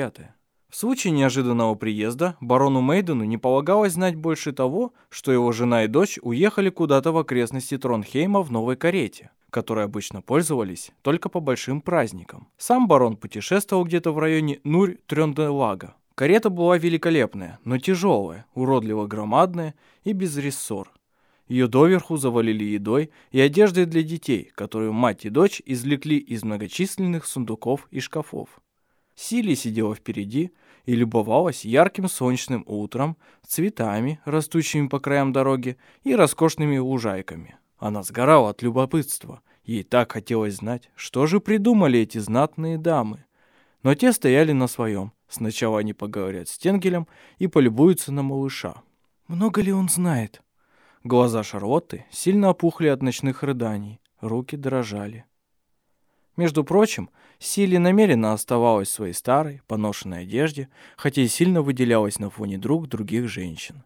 пятое. В случае неожиданного приезда барону Мейдену не полагалось знать больше того, что его жена и дочь уехали куда-то в окрестности Тронхейма в новой карете, которой обычно пользовались только по большим праздникам. Сам барон путешествовал где-то в районе Нурь-Трёнделага. Карета была великолепная, но тяжелая, уродливо громадная и без рессор. Ее доверху завалили едой и одеждой для детей, которую мать и дочь извлекли из многочисленных сундуков и шкафов. Сили сидела впереди и любовалась ярким солнечным утром, цветами, растущими по краям дороги, и роскошными лужайками. Она сгорала от любопытства. Ей так хотелось знать, что же придумали эти знатные дамы. Но те стояли на своем. Сначала они поговорят с Тенгелем и полюбуются на малыша. Много ли он знает? Глаза Шарлотты сильно опухли от ночных рыданий, руки дрожали. Между прочим, Сили намеренно оставалась в своей старой, поношенной одежде, хотя и сильно выделялась на фоне друг других женщин.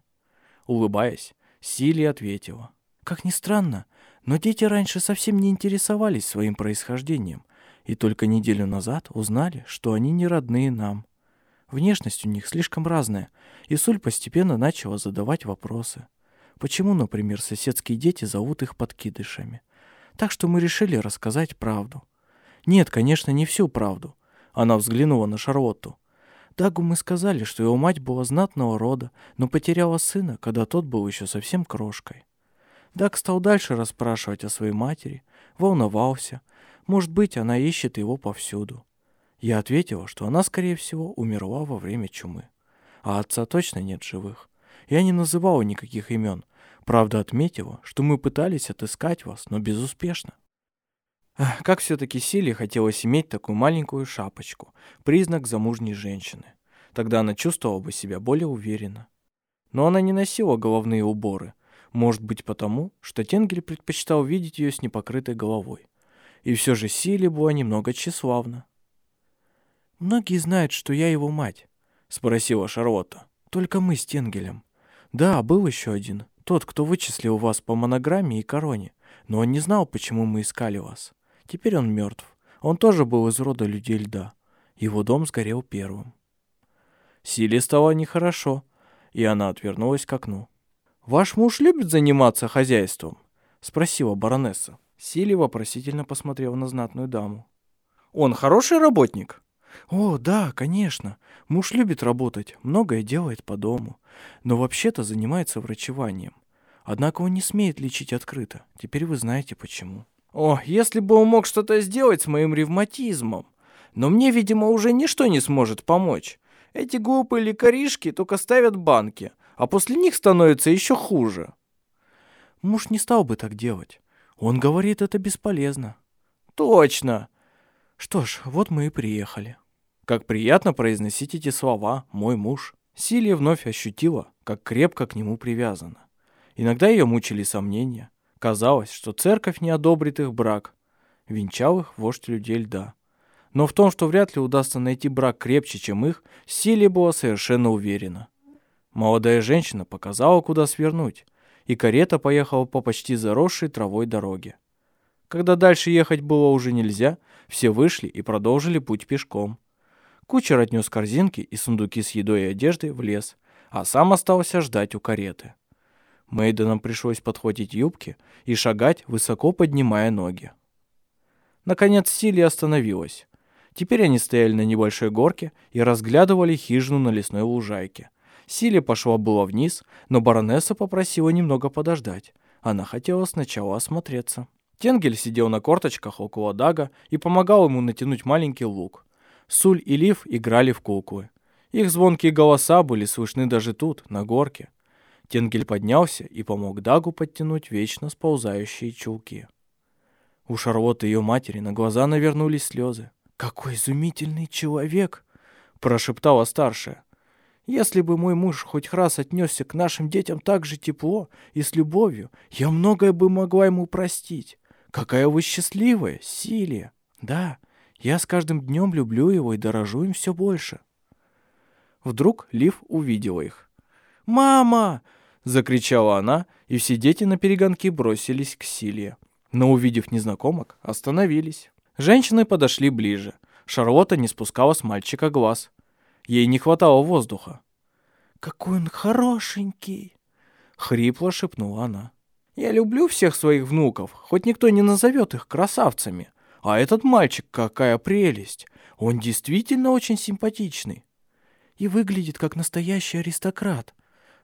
Улыбаясь, Сили ответила. «Как ни странно, но дети раньше совсем не интересовались своим происхождением, и только неделю назад узнали, что они не родные нам. Внешность у них слишком разная, и Суль постепенно начала задавать вопросы. Почему, например, соседские дети зовут их подкидышами? Так что мы решили рассказать правду. Нет, конечно, не всю правду. Она взглянула на Шарлотту. Дагу мы сказали, что его мать была знатного рода, но потеряла сына, когда тот был еще совсем крошкой. Даг стал дальше расспрашивать о своей матери, волновался. Может быть, она ищет его повсюду. Я ответила, что она, скорее всего, умерла во время чумы. А отца точно нет живых. Я не называла никаких имен. Правда, отметила, что мы пытались отыскать вас, но безуспешно. Как все-таки Силе хотелось иметь такую маленькую шапочку, признак замужней женщины. Тогда она чувствовала бы себя более уверенно. Но она не носила головные уборы. Может быть потому, что Тенгель предпочитал видеть ее с непокрытой головой. И все же Силе была немного тщеславна. «Многие знают, что я его мать», — спросила Шарлотта. «Только мы с Тенгелем. Да, был еще один, тот, кто вычислил вас по монограмме и короне, но он не знал, почему мы искали вас. Теперь он мертв. Он тоже был из рода людей льда. Его дом сгорел первым». Силе стало нехорошо, и она отвернулась к окну. «Ваш муж любит заниматься хозяйством?» — спросила баронесса. Силе вопросительно посмотрела на знатную даму. «Он хороший работник?» «О, да, конечно. Муж любит работать, многое делает по дому, но вообще-то занимается врачеванием. Однако он не смеет лечить открыто. Теперь вы знаете почему». «О, если бы он мог что-то сделать с моим ревматизмом. Но мне, видимо, уже ничто не сможет помочь. Эти глупые лекаришки только ставят банки, а после них становится еще хуже». Муж не стал бы так делать. Он говорит, это бесполезно. «Точно!» Что ж, вот мы и приехали. Как приятно произносить эти слова «мой муж». Силия вновь ощутила, как крепко к нему привязана. Иногда ее мучили сомнения. Казалось, что церковь не одобрит их брак. Венчал их вождь людей льда. Но в том, что вряд ли удастся найти брак крепче, чем их, Силия была совершенно уверена. Молодая женщина показала, куда свернуть, и карета поехала по почти заросшей травой дороге. Когда дальше ехать было уже нельзя, все вышли и продолжили путь пешком. Кучер отнес корзинки и сундуки с едой и одеждой в лес, а сам остался ждать у кареты. Мейденам пришлось подхватить юбки и шагать, высоко поднимая ноги. Наконец Сили остановилась. Теперь они стояли на небольшой горке и разглядывали хижину на лесной лужайке. Сили пошла было вниз, но баронесса попросила немного подождать. Она хотела сначала осмотреться. Тенгель сидел на корточках около Дага и помогал ему натянуть маленький лук. Суль и Лив играли в куклы. Их звонкие голоса были слышны даже тут, на горке. Тенгель поднялся и помог Дагу подтянуть вечно сползающие чулки. У Шарлотты и ее матери на глаза навернулись слезы. «Какой изумительный человек!» – прошептала старшая. «Если бы мой муж хоть раз отнесся к нашим детям так же тепло и с любовью, я многое бы могла ему простить. Какая вы счастливая, Силия!» «Да, я с каждым днем люблю его и дорожу им все больше. Вдруг Лив увидела их. «Мама!» — закричала она, и все дети на перегонки бросились к Силе. Но, увидев незнакомок, остановились. Женщины подошли ближе. Шарлотта не спускала с мальчика глаз. Ей не хватало воздуха. «Какой он хорошенький!» — хрипло шепнула она. «Я люблю всех своих внуков, хоть никто не назовет их красавцами. А этот мальчик какая прелесть! Он действительно очень симпатичный. И выглядит как настоящий аристократ».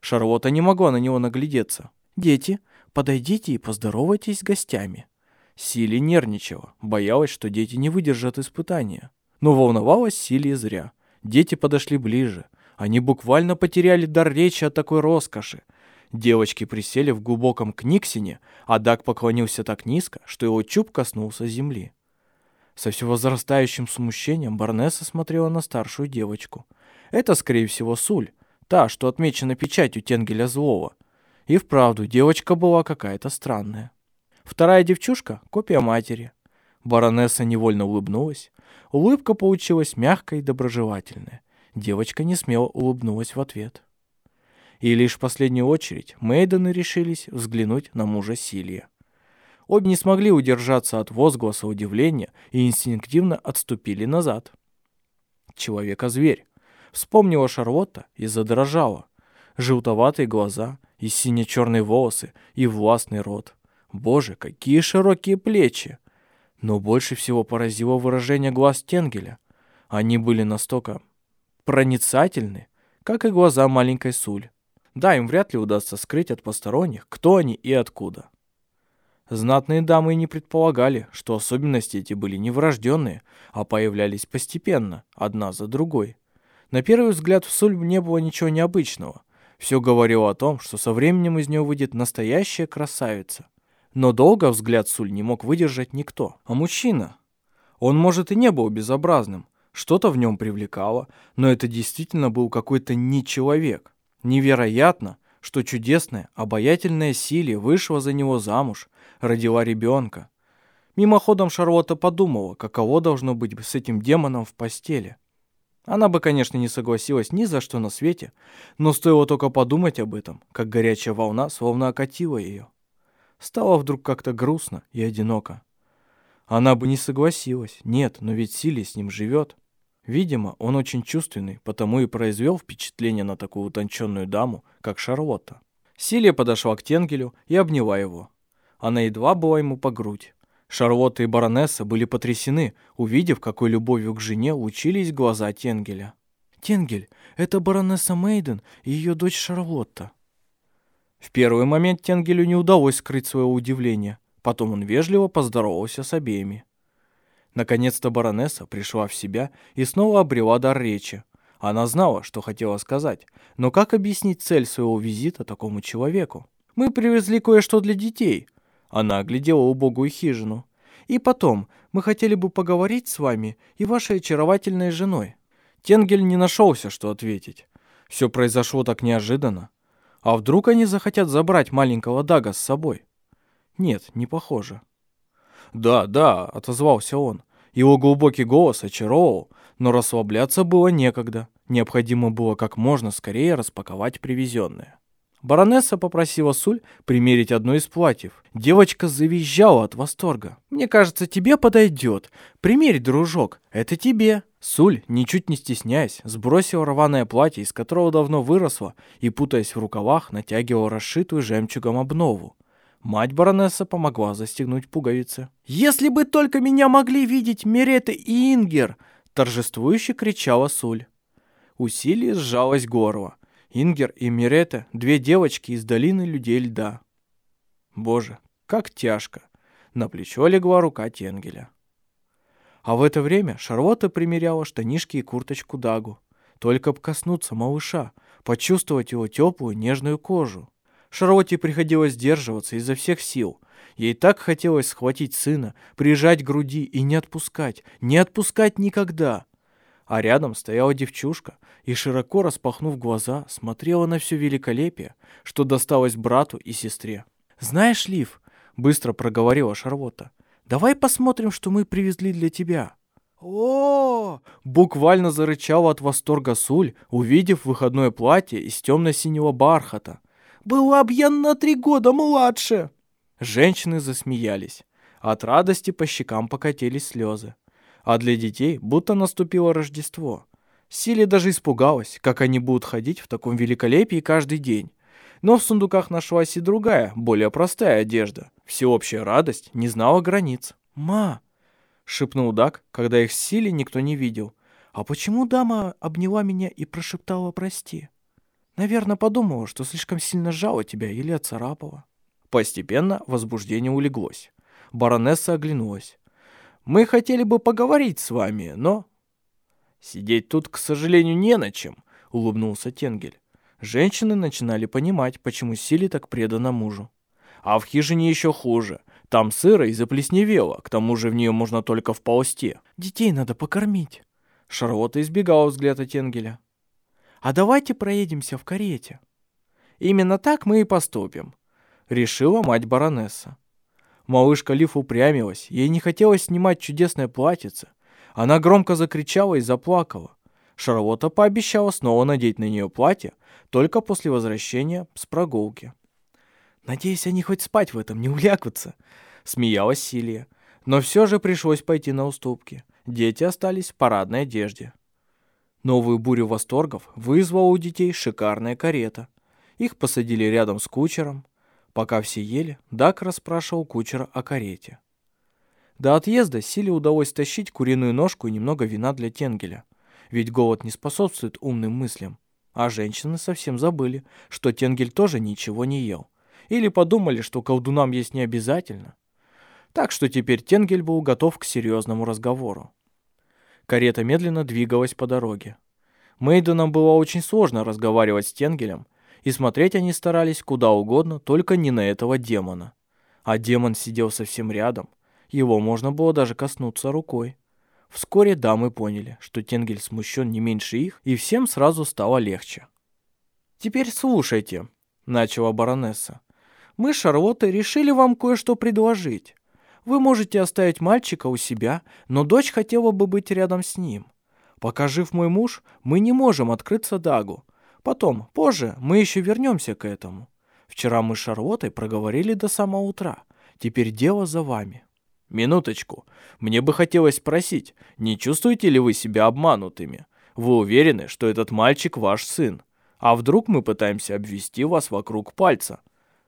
Шарлотта не могла на него наглядеться. «Дети, подойдите и поздоровайтесь с гостями». Сили нервничала, боялась, что дети не выдержат испытания. Но волновалась Сили зря. Дети подошли ближе. Они буквально потеряли дар речи от такой роскоши. Девочки присели в глубоком книгсине, а Даг поклонился так низко, что его чуб коснулся земли. Со все возрастающим смущением Барнесса смотрела на старшую девочку. Это, скорее всего, Суль, та, что отмечена печатью Тенгеля Злого. И вправду, девочка была какая-то странная. Вторая девчушка — копия матери. Баронесса невольно улыбнулась. Улыбка получилась мягкой и доброжелательная. Девочка не смело улыбнулась в ответ. И лишь в последнюю очередь Мейдены решились взглянуть на мужа Силия. Обе не смогли удержаться от возгласа удивления и инстинктивно отступили назад. Человека-зверь. Вспомнила Шарлотта и задрожала. Желтоватые глаза и сине-черные волосы и властный рот. Боже, какие широкие плечи! Но больше всего поразило выражение глаз Тенгеля. Они были настолько проницательны, как и глаза маленькой Суль. Да, им вряд ли удастся скрыть от посторонних, кто они и откуда. Знатные дамы и не предполагали, что особенности эти были не врожденные, а появлялись постепенно, одна за другой. На первый взгляд в Суль не было ничего необычного. Все говорило о том, что со временем из нее выйдет настоящая красавица. Но долго взгляд Суль не мог выдержать никто. А мужчина? Он, может, и не был безобразным. Что-то в нем привлекало, но это действительно был какой-то не человек. Невероятно, что чудесная, обаятельная Силия вышла за него замуж, родила ребенка. Мимоходом Шарлотта подумала, каково должно быть с этим демоном в постели. Она бы, конечно, не согласилась ни за что на свете, но стоило только подумать об этом, как горячая волна словно окатила ее. Стало вдруг как-то грустно и одиноко. Она бы не согласилась, нет, но ведь Силия с ним живет. Видимо, он очень чувственный, потому и произвел впечатление на такую утонченную даму, как Шарлотта. Силия подошла к Тенгелю и обняла его. Она едва была ему по грудь. Шарлотта и баронесса были потрясены, увидев, какой любовью к жене учились глаза Тенгеля. «Тенгель, это баронесса Мейден и ее дочь Шарлотта». В первый момент Тенгелю не удалось скрыть своего удивления. Потом он вежливо поздоровался с обеими. Наконец-то баронесса пришла в себя и снова обрела дар речи. Она знала, что хотела сказать, но как объяснить цель своего визита такому человеку? «Мы привезли кое-что для детей». Она оглядела убогую хижину. «И потом, мы хотели бы поговорить с вами и вашей очаровательной женой». Тенгель не нашелся, что ответить. Все произошло так неожиданно. А вдруг они захотят забрать маленького Дага с собой? Нет, не похоже. «Да, да», — отозвался он. Его глубокий голос очаровывал, но расслабляться было некогда. Необходимо было как можно скорее распаковать привезенное. Баронесса попросила Суль примерить одно из платьев. Девочка завизжала от восторга. «Мне кажется, тебе подойдет. Примерь, дружок, это тебе». Суль, ничуть не стесняясь, сбросила рваное платье, из которого давно выросла, и, путаясь в рукавах, натягивала расшитую жемчугом обнову. Мать баронесса помогла застегнуть пуговицы. «Если бы только меня могли видеть Мерета и Ингер!» торжествующе кричала Суль. Усилие сжалось горло. Ингер и Мирета — две девочки из долины людей льда. Боже, как тяжко. На плечо легла рука Тенгеля. А в это время Шарлотта примеряла штанишки и курточку Дагу. Только коснуться малыша, почувствовать его теплую нежную кожу. Шарлотте приходилось сдерживаться изо всех сил. Ей так хотелось схватить сына, прижать к груди и не отпускать, не отпускать никогда. А рядом стояла девчушка и, широко распахнув глаза, смотрела на все великолепие, что досталось брату и сестре. «Знаешь, Лив», — быстро проговорила Шарлотта, — «давай посмотрим, что мы привезли для тебя». О, буквально зарычала от восторга Суль, увидев выходное платье из темно-синего бархата. «Была б я на три года младше!» Женщины засмеялись. От радости по щекам покатились слезы а для детей будто наступило Рождество. Силе даже испугалась, как они будут ходить в таком великолепии каждый день. Но в сундуках нашлась и другая, более простая одежда. Всеобщая радость не знала границ. «Ма!» — шепнул Дак, когда их с Силе никто не видел. «А почему дама обняла меня и прошептала «прости»?» Наверное, подумала, что слишком сильно сжала тебя или оцарапала. Постепенно возбуждение улеглось. Баронесса оглянулась. «Мы хотели бы поговорить с вами, но...» «Сидеть тут, к сожалению, не на чем», — улыбнулся Тенгель. Женщины начинали понимать, почему Сили так предана мужу. А в хижине еще хуже. Там сыро и заплесневело, к тому же в нее можно только вползти. «Детей надо покормить». Шарлотта избегала взгляда Тенгеля. «А давайте проедемся в карете». «Именно так мы и поступим», — решила мать баронесса. Малышка Лиф упрямилась, ей не хотелось снимать чудесное платьице. Она громко закричала и заплакала. Шарлотта пообещала снова надеть на нее платье только после возвращения с прогулки. «Надеюсь, они хоть спать в этом не улякутся», — смеялась Силия. Но все же пришлось пойти на уступки. Дети остались в парадной одежде. Новую бурю восторгов вызвала у детей шикарная карета. Их посадили рядом с кучером. Пока все ели, Дак расспрашивал кучера о карете. До отъезда Силе удалось тащить куриную ножку и немного вина для Тенгеля. Ведь голод не способствует умным мыслям. А женщины совсем забыли, что Тенгель тоже ничего не ел. Или подумали, что колдунам есть не обязательно. Так что теперь Тенгель был готов к серьезному разговору. Карета медленно двигалась по дороге. Мейденам было очень сложно разговаривать с Тенгелем, и смотреть они старались куда угодно, только не на этого демона. А демон сидел совсем рядом, его можно было даже коснуться рукой. Вскоре дамы поняли, что Тенгель смущен не меньше их, и всем сразу стало легче. «Теперь слушайте», — начала баронесса. «Мы, Шарлотта, решили вам кое-что предложить. Вы можете оставить мальчика у себя, но дочь хотела бы быть рядом с ним. Пока жив мой муж, мы не можем открыться Дагу. Потом, позже, мы еще вернемся к этому. Вчера мы с Шарлоттой проговорили до самого утра. Теперь дело за вами». Минуточку. Мне бы хотелось спросить, не чувствуете ли вы себя обманутыми? Вы уверены, что этот мальчик ваш сын? А вдруг мы пытаемся обвести вас вокруг пальца?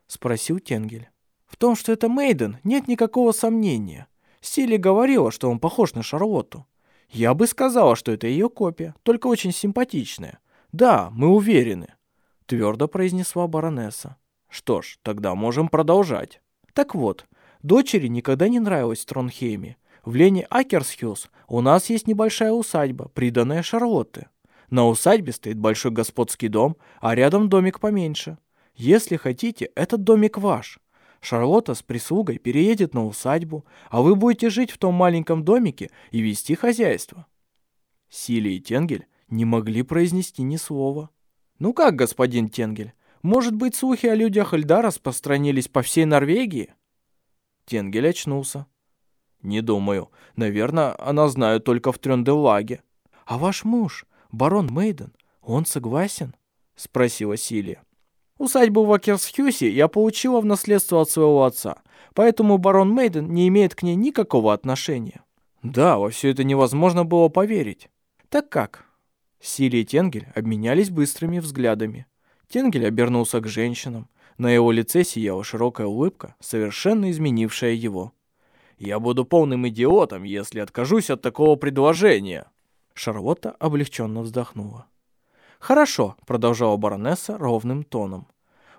Спросил Тенгель. В том, что это Мейден, нет никакого сомнения. Сили говорила, что он похож на Шарлотту. Я бы сказала, что это ее копия, только очень симпатичная. Да, мы уверены. Твердо произнесла баронесса. Что ж, тогда можем продолжать. Так вот, Дочери никогда не нравилось Тронхейме. В Лене Акерсхюс у нас есть небольшая усадьба, приданная Шарлотте. На усадьбе стоит большой господский дом, а рядом домик поменьше. Если хотите, этот домик ваш. Шарлотта с прислугой переедет на усадьбу, а вы будете жить в том маленьком домике и вести хозяйство. Сили и Тенгель не могли произнести ни слова. «Ну как, господин Тенгель, может быть, слухи о людях льда распространились по всей Норвегии?» Тенгель очнулся. «Не думаю. Наверное, она знает только в Трёнделлаге». «А ваш муж, барон Мейден, он согласен?» — спросила Силия. «Усадьбу в Акерсхюсе я получила в наследство от своего отца, поэтому барон Мейден не имеет к ней никакого отношения». Да, во все это невозможно было поверить. «Так как?» Силия и Тенгель обменялись быстрыми взглядами. Тенгель обернулся к женщинам. На его лице сияла широкая улыбка, совершенно изменившая его. «Я буду полным идиотом, если откажусь от такого предложения!» Шарлотта облегченно вздохнула. «Хорошо», — продолжала баронесса ровным тоном.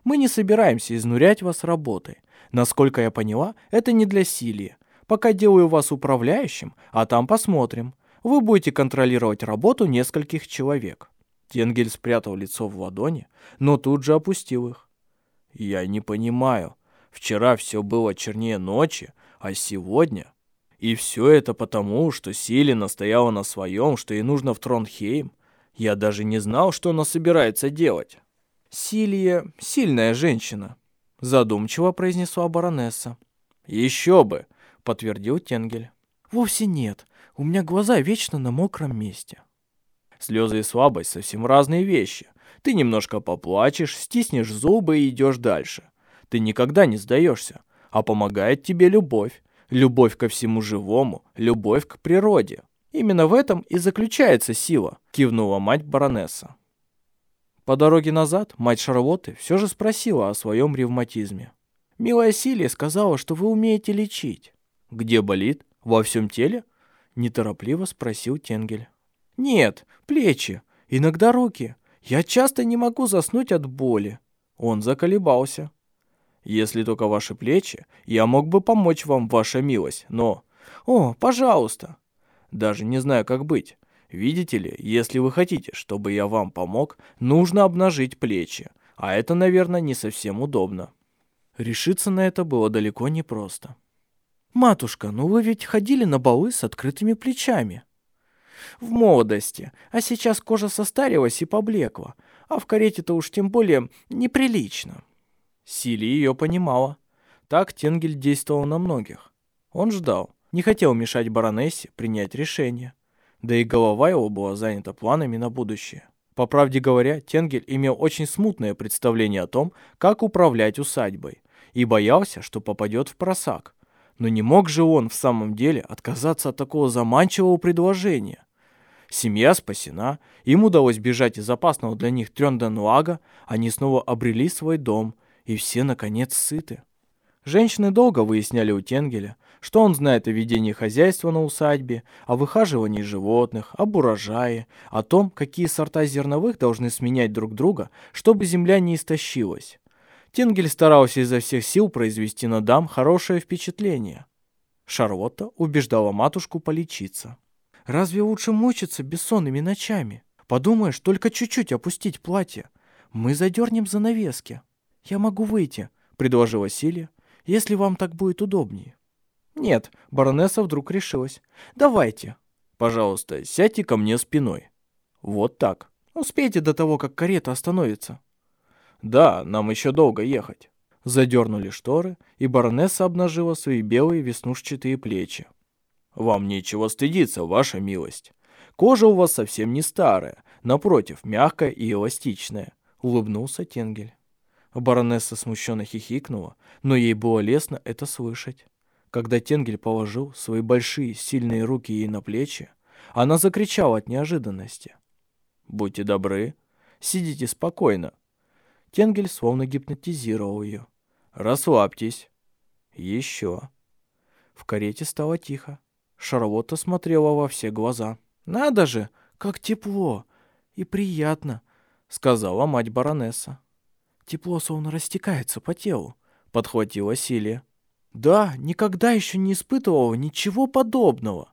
«Мы не собираемся изнурять вас работой. Насколько я поняла, это не для Силии. Пока делаю вас управляющим, а там посмотрим. Вы будете контролировать работу нескольких человек». Тенгель спрятал лицо в ладони, но тут же опустил их. Я не понимаю. Вчера все было чернее ночи, а сегодня... И все это потому, что Сили настояла на своем, что ей нужно в Тронхейм. Я даже не знал, что она собирается делать. Силия — сильная женщина, задумчиво произнесла баронесса. Еще бы, подтвердил Тенгель. Вовсе нет, у меня глаза вечно на мокром месте. Слезы и слабость совсем разные вещи. Ты немножко поплачешь, стиснешь зубы и идешь дальше. Ты никогда не сдаешься, а помогает тебе любовь. Любовь ко всему живому, любовь к природе. Именно в этом и заключается сила, кивнула мать баронесса. По дороге назад мать Шарлотты все же спросила о своем ревматизме. «Милая Силия сказала, что вы умеете лечить». «Где болит? Во всем теле?» Неторопливо спросил Тенгель. «Нет, плечи, иногда руки. Я часто не могу заснуть от боли». Он заколебался. «Если только ваши плечи, я мог бы помочь вам, ваша милость, но...» «О, пожалуйста!» «Даже не знаю, как быть. Видите ли, если вы хотите, чтобы я вам помог, нужно обнажить плечи, а это, наверное, не совсем удобно». Решиться на это было далеко не просто. «Матушка, ну вы ведь ходили на балы с открытыми плечами». «В молодости, а сейчас кожа состарилась и поблекла, а в карете-то уж тем более неприлично». Сили ее понимала. Так Тенгель действовал на многих. Он ждал, не хотел мешать баронессе принять решение. Да и голова его была занята планами на будущее. По правде говоря, Тенгель имел очень смутное представление о том, как управлять усадьбой, и боялся, что попадет в просак. Но не мог же он в самом деле отказаться от такого заманчивого предложения. Семья спасена, им удалось бежать из опасного для них Трёнденлага, они снова обрели свой дом, и все, наконец, сыты. Женщины долго выясняли у Тенгеля, что он знает о ведении хозяйства на усадьбе, о выхаживании животных, об урожае, о том, какие сорта зерновых должны сменять друг друга, чтобы земля не истощилась. Тенгель старался изо всех сил произвести на дам хорошее впечатление. Шарлотта убеждала матушку полечиться. «Разве лучше мучиться бессонными ночами? Подумаешь, только чуть-чуть опустить платье. Мы задернем занавески. Я могу выйти», — предложила Силия, — «если вам так будет удобнее». «Нет», — баронесса вдруг решилась. «Давайте». «Пожалуйста, сядьте ко мне спиной». «Вот так. Успейте до того, как карета остановится». «Да, нам еще долго ехать». Задернули шторы, и баронесса обнажила свои белые веснушчатые плечи. «Вам нечего стыдиться, ваша милость. Кожа у вас совсем не старая, напротив, мягкая и эластичная», — улыбнулся Тенгель. Баронесса смущенно хихикнула, но ей было лестно это слышать. Когда Тенгель положил свои большие, сильные руки ей на плечи, она закричала от неожиданности. «Будьте добры, сидите спокойно, Тенгель словно гипнотизировал ее. «Расслабьтесь». «Еще». В карете стало тихо. Шарлотта смотрела во все глаза. «Надо же, как тепло и приятно», — сказала мать баронесса. «Тепло словно растекается по телу», — подхватила Силия. «Да, никогда еще не испытывала ничего подобного».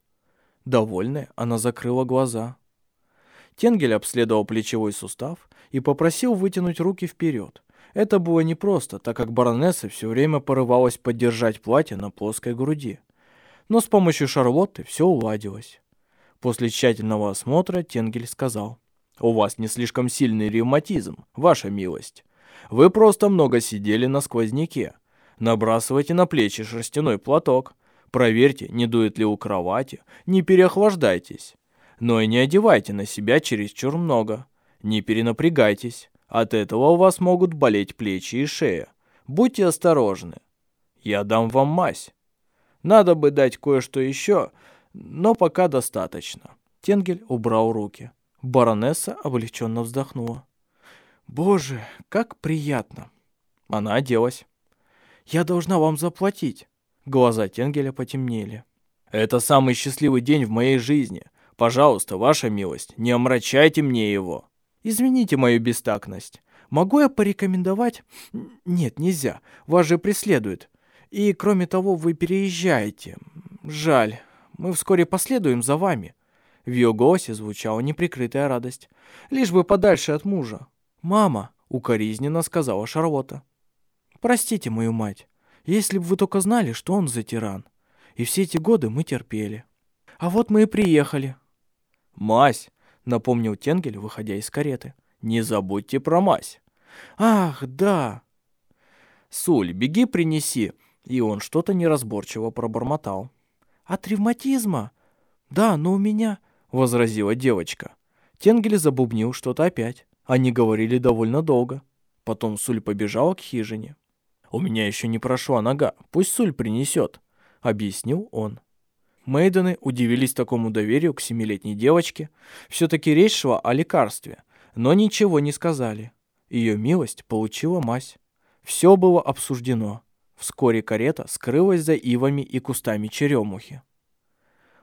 Довольная, она закрыла глаза. Тенгель обследовал плечевой сустав и попросил вытянуть руки вперед. Это было непросто, так как баронесса все время порывалась поддержать платье на плоской груди. Но с помощью Шарлотты все уладилось. После тщательного осмотра Тенгель сказал, «У вас не слишком сильный ревматизм, ваша милость. Вы просто много сидели на сквозняке. Набрасывайте на плечи шерстяной платок. Проверьте, не дует ли у кровати, не переохлаждайтесь но и не одевайте на себя чересчур много. Не перенапрягайтесь, от этого у вас могут болеть плечи и шея. Будьте осторожны. Я дам вам мазь. Надо бы дать кое-что еще, но пока достаточно. Тенгель убрал руки. Баронесса облегченно вздохнула. «Боже, как приятно!» Она оделась. «Я должна вам заплатить!» Глаза Тенгеля потемнели. «Это самый счастливый день в моей жизни. Пожалуйста, ваша милость, не омрачайте мне его. Извините мою бестактность. Могу я порекомендовать? Нет, нельзя. Вас же преследуют. И, кроме того, вы переезжаете. Жаль. Мы вскоре последуем за вами. В ее голосе звучала неприкрытая радость. Лишь бы подальше от мужа. «Мама», — укоризненно сказала Шарлотта. «Простите мою мать. Если бы вы только знали, что он за тиран. И все эти годы мы терпели. А вот мы и приехали. «Мазь!» — напомнил Тенгель, выходя из кареты. «Не забудьте про мазь!» «Ах, да!» «Суль, беги принеси!» И он что-то неразборчиво пробормотал. «От ревматизма?» «Да, но у меня...» — возразила девочка. Тенгель забубнил что-то опять. Они говорили довольно долго. Потом Суль побежала к хижине. «У меня еще не прошла нога, пусть Суль принесет», — объяснил он. Мейдены удивились такому доверию к семилетней девочке. Все-таки речь шла о лекарстве, но ничего не сказали. Ее милость получила мазь. Все было обсуждено. Вскоре карета скрылась за ивами и кустами черемухи.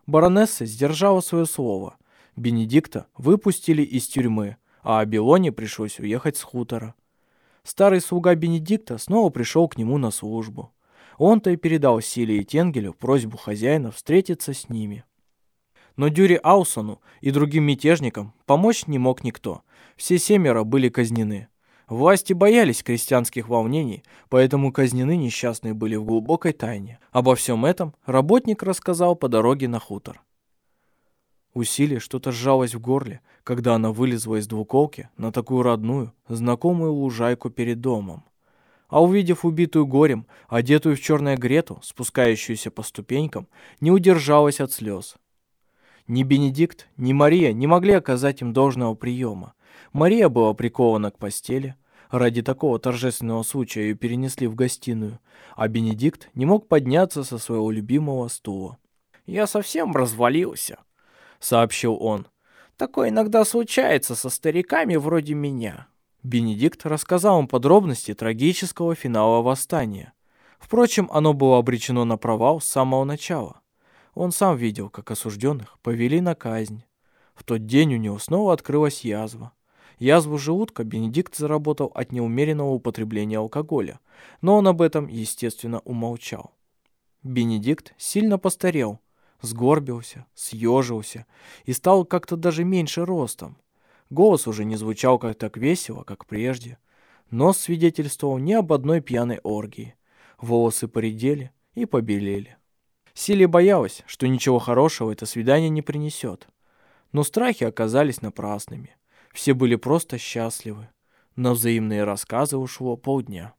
Баронесса сдержала свое слово. Бенедикта выпустили из тюрьмы, а Абилоне пришлось уехать с хутора. Старый слуга Бенедикта снова пришел к нему на службу. Он-то и передал Силе и Тенгелю просьбу хозяина встретиться с ними. Но Дюри Аусону и другим мятежникам помочь не мог никто. Все семеро были казнены. Власти боялись крестьянских волнений, поэтому казнены несчастные были в глубокой тайне. Обо всем этом работник рассказал по дороге на хутор. Усилие что-то сжалось в горле, когда она вылезла из двуколки на такую родную, знакомую лужайку перед домом. А увидев убитую горем, одетую в черное Грету, спускающуюся по ступенькам, не удержалась от слез. Ни Бенедикт, ни Мария не могли оказать им должного приема. Мария была прикована к постели. Ради такого торжественного случая ее перенесли в гостиную, а Бенедикт не мог подняться со своего любимого стула. «Я совсем развалился», — сообщил он. «Такое иногда случается со стариками вроде меня». Бенедикт рассказал им подробности трагического финала восстания. Впрочем, оно было обречено на провал с самого начала. Он сам видел, как осужденных повели на казнь. В тот день у него снова открылась язва. Язву желудка Бенедикт заработал от неумеренного употребления алкоголя, но он об этом, естественно, умолчал. Бенедикт сильно постарел, сгорбился, съежился и стал как-то даже меньше ростом. Голос уже не звучал как так весело, как прежде. Нос свидетельствовал не об одной пьяной оргии. Волосы поредели и побелели. Силе боялась, что ничего хорошего это свидание не принесет. Но страхи оказались напрасными. Все были просто счастливы. На взаимные рассказы ушло полдня.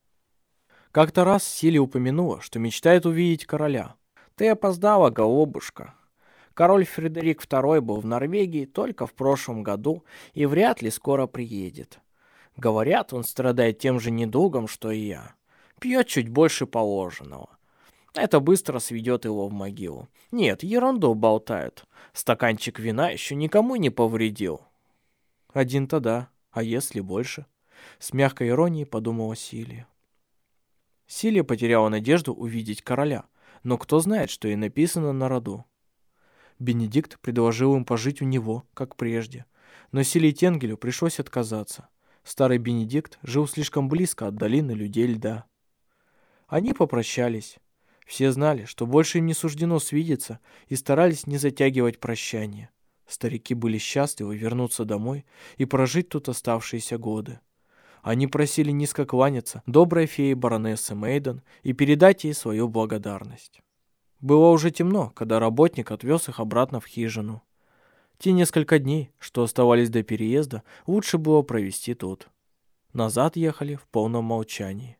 Как-то раз Силия упомянула, что мечтает увидеть короля. «Ты опоздала, голубушка. Король Фредерик II был в Норвегии только в прошлом году и вряд ли скоро приедет. Говорят, он страдает тем же недугом, что и я. Пьет чуть больше положенного. Это быстро сведет его в могилу. Нет, ерунду болтают. Стаканчик вина еще никому не повредил. Один-то да, а если больше? С мягкой иронией подумала Силия. Силия потеряла надежду увидеть короля, но кто знает, что ей написано на роду. Бенедикт предложил им пожить у него, как прежде, но Силии Тенгелю пришлось отказаться. Старый Бенедикт жил слишком близко от долины людей льда. Они попрощались. Все знали, что больше им не суждено свидеться, и старались не затягивать прощание. Старики были счастливы вернуться домой и прожить тут оставшиеся годы. Они просили низко кланяться доброй фее баронессы Мейден и передать ей свою благодарность. Было уже темно, когда работник отвез их обратно в хижину. Те несколько дней, что оставались до переезда, лучше было провести тут. Назад ехали в полном молчании.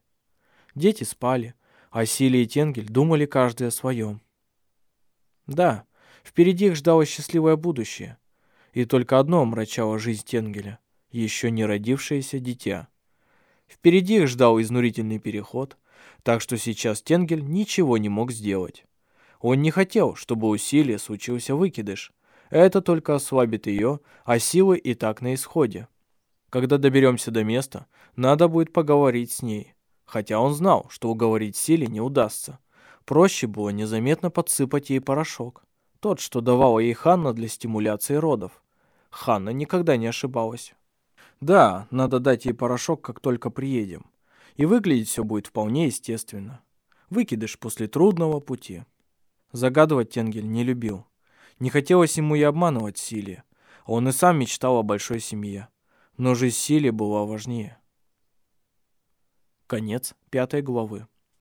Дети спали, а Сили и Тенгель думали каждый о своем. Да, Впереди их ждало счастливое будущее. И только одно омрачало жизнь Тенгеля — еще не родившееся дитя. Впереди их ждал изнурительный переход, так что сейчас Тенгель ничего не мог сделать. Он не хотел, чтобы у Силии случился выкидыш. Это только ослабит ее, а силы и так на исходе. Когда доберемся до места, надо будет поговорить с ней. Хотя он знал, что уговорить Силе не удастся. Проще было незаметно подсыпать ей порошок. Тот, что давала ей Ханна для стимуляции родов. Ханна никогда не ошибалась. Да, надо дать ей порошок, как только приедем. И выглядеть все будет вполне естественно. Выкидыш после трудного пути. Загадывать Тенгель не любил. Не хотелось ему и обманывать Силе. Он и сам мечтал о большой семье. Но жизнь Силе была важнее. Конец пятой главы.